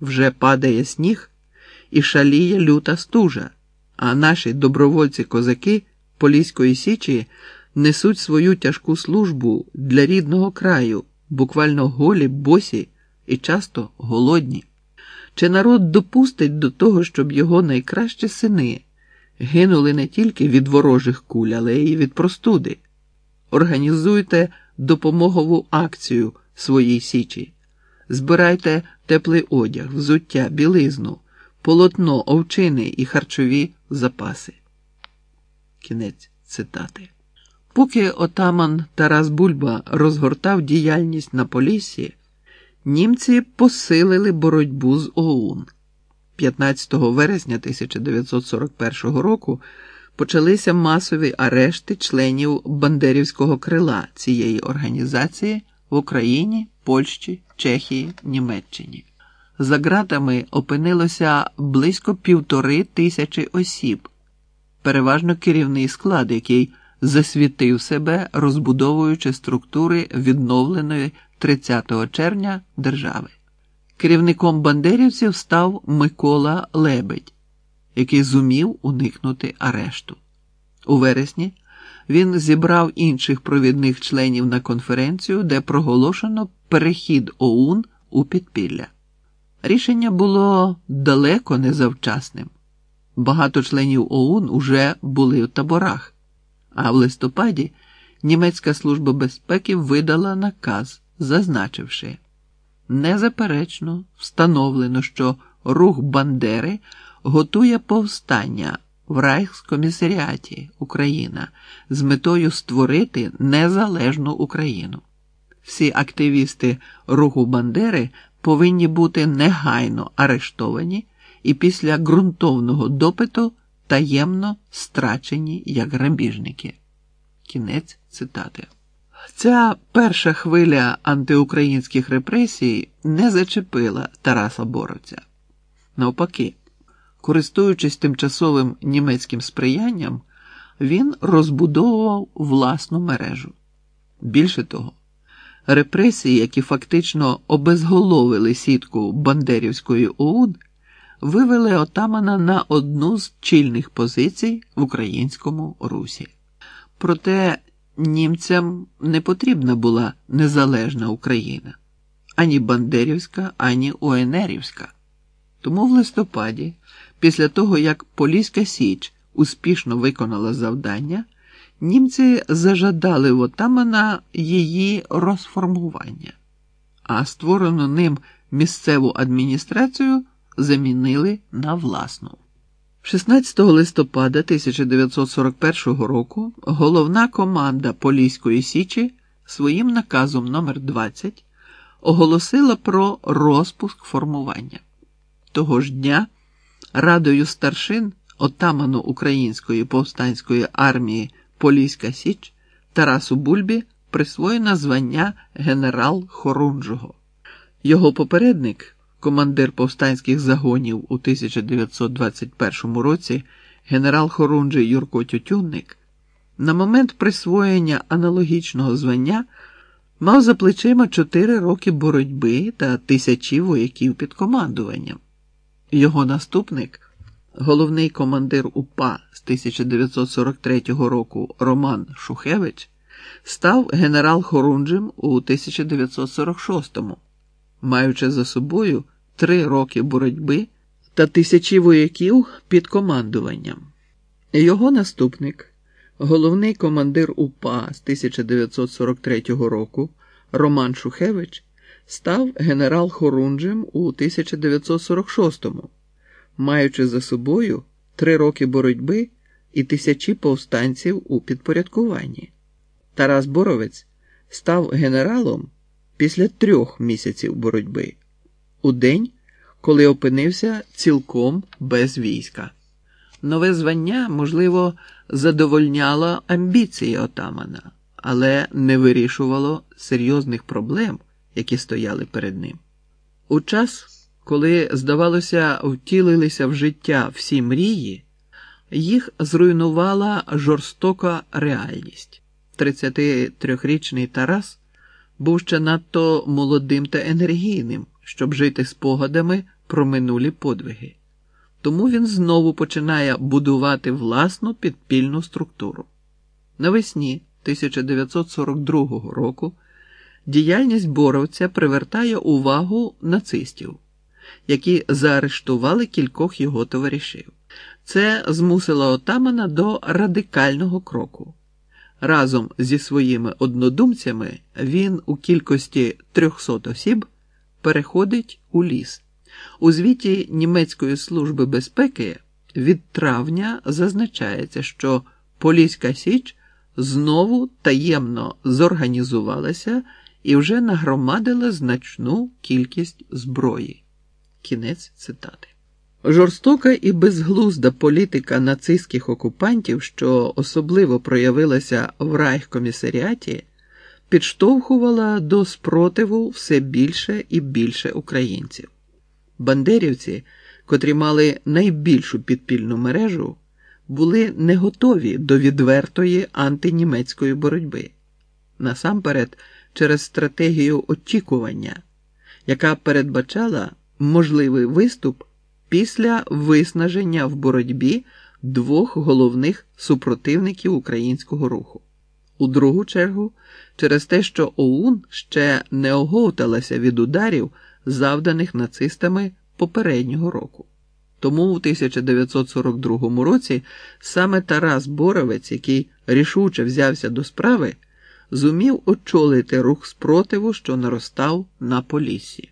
Вже падає сніг і шаліє люта стужа, а наші добровольці-козаки Поліської Січі несуть свою тяжку службу для рідного краю, буквально голі, босі і часто голодні. Чи народ допустить до того, щоб його найкращі сини гинули не тільки від ворожих куль, але й від простуди? Організуйте допомогову акцію своїй січі, збирайте теплий одяг, взуття, білизну, полотно, овчини і харчові запаси. Кінець цитати. Поки отаман Тарас Бульба розгортав діяльність на Поліссі, німці посилили боротьбу з ОУН. 15 вересня 1941 року почалися масові арешти членів Бандерівського крила цієї організації в Україні, Польщі, Чехії, Німеччині. За ґратами опинилося близько півтори тисячі осіб, переважно керівний склад, який засвітив себе, розбудовуючи структури відновленої 30 червня держави. Керівником бандерівців став Микола Лебедь, який зумів уникнути арешту. У вересні він зібрав інших провідних членів на конференцію, де проголошено перехід ОУН у підпілля. Рішення було далеко не завчасним. Багато членів ОУН уже були в таборах, а в листопаді німецька служба безпеки видала наказ, зазначивши, незаперечно встановлено, що рух Бандери готує повстання в Райхскомісаріаті Україна з метою створити незалежну Україну. Всі активісти руху Бандери повинні бути негайно арештовані і після ґрунтовного допиту таємно страчені як грабіжники. Кінець цитати. Ця перша хвиля антиукраїнських репресій не зачепила Тараса Боровця. Навпаки, користуючись тимчасовим німецьким сприянням, він розбудовував власну мережу. Більше того, репресії, які фактично обезголовили сітку Бандерівської ОУН, вивели отамана на одну з чільних позицій в українському русі. Проте німцям не потрібна була незалежна Україна ані Бандерівська, ані ОНРівська. Тому в листопаді, після того як Поліська Січ успішно виконала завдання, німці зажадали в отамана її розформування, а створену ним місцеву адміністрацію замінили на власну. 16 листопада 1941 року головна команда Поліської Січі своїм наказом номер 20 оголосила про розпуск формування. Того ж дня радою старшин отаману Української повстанської армії Поліська Січ Тарасу Бульбі присвоєно звання генерал Хорунжого. Його попередник командир повстанських загонів у 1921 році генерал Хорунжий Юрко Тютюнник, на момент присвоєння аналогічного звання мав за плечима чотири роки боротьби та тисячі вояків під командуванням. Його наступник, головний командир УПА з 1943 року Роман Шухевич, став генерал Хорунжим у 1946-му маючи за собою три роки боротьби та тисячі вояків під командуванням. Його наступник, головний командир УПА з 1943 року Роман Шухевич, став генерал Хорунжем у 1946-му, маючи за собою три роки боротьби і тисячі повстанців у підпорядкуванні. Тарас Боровець став генералом після трьох місяців боротьби, у день, коли опинився цілком без війська. Нове звання, можливо, задовольняло амбіції отамана, але не вирішувало серйозних проблем, які стояли перед ним. У час, коли, здавалося, втілилися в життя всі мрії, їх зруйнувала жорстока реальність. 33-річний Тарас був ще надто молодим та енергійним, щоб жити спогадами про минулі подвиги. Тому він знову починає будувати власну підпільну структуру. Навесні 1942 року діяльність боровця привертає увагу нацистів, які заарештували кількох його товаришів. Це змусило отамана до радикального кроку. Разом зі своїми однодумцями він у кількості 300 осіб переходить у ліс. У звіті Німецької служби безпеки від травня зазначається, що Поліська Січ знову таємно зорганізувалася і вже нагромадила значну кількість зброї. Кінець цитати. Жорстока і безглузда політика нацистських окупантів, що особливо проявилася в райхкомісаріаті, підштовхувала до спротиву все більше і більше українців. Бандерівці, котрі мали найбільшу підпільну мережу, були не готові до відвертої антинімецької боротьби, насамперед через стратегію очікування, яка передбачала можливий виступ після виснаження в боротьбі двох головних супротивників українського руху. У другу чергу, через те, що ОУН ще не оговталася від ударів, завданих нацистами попереднього року. Тому у 1942 році саме Тарас Боровець, який рішуче взявся до справи, зумів очолити рух спротиву, що наростав на Поліссі.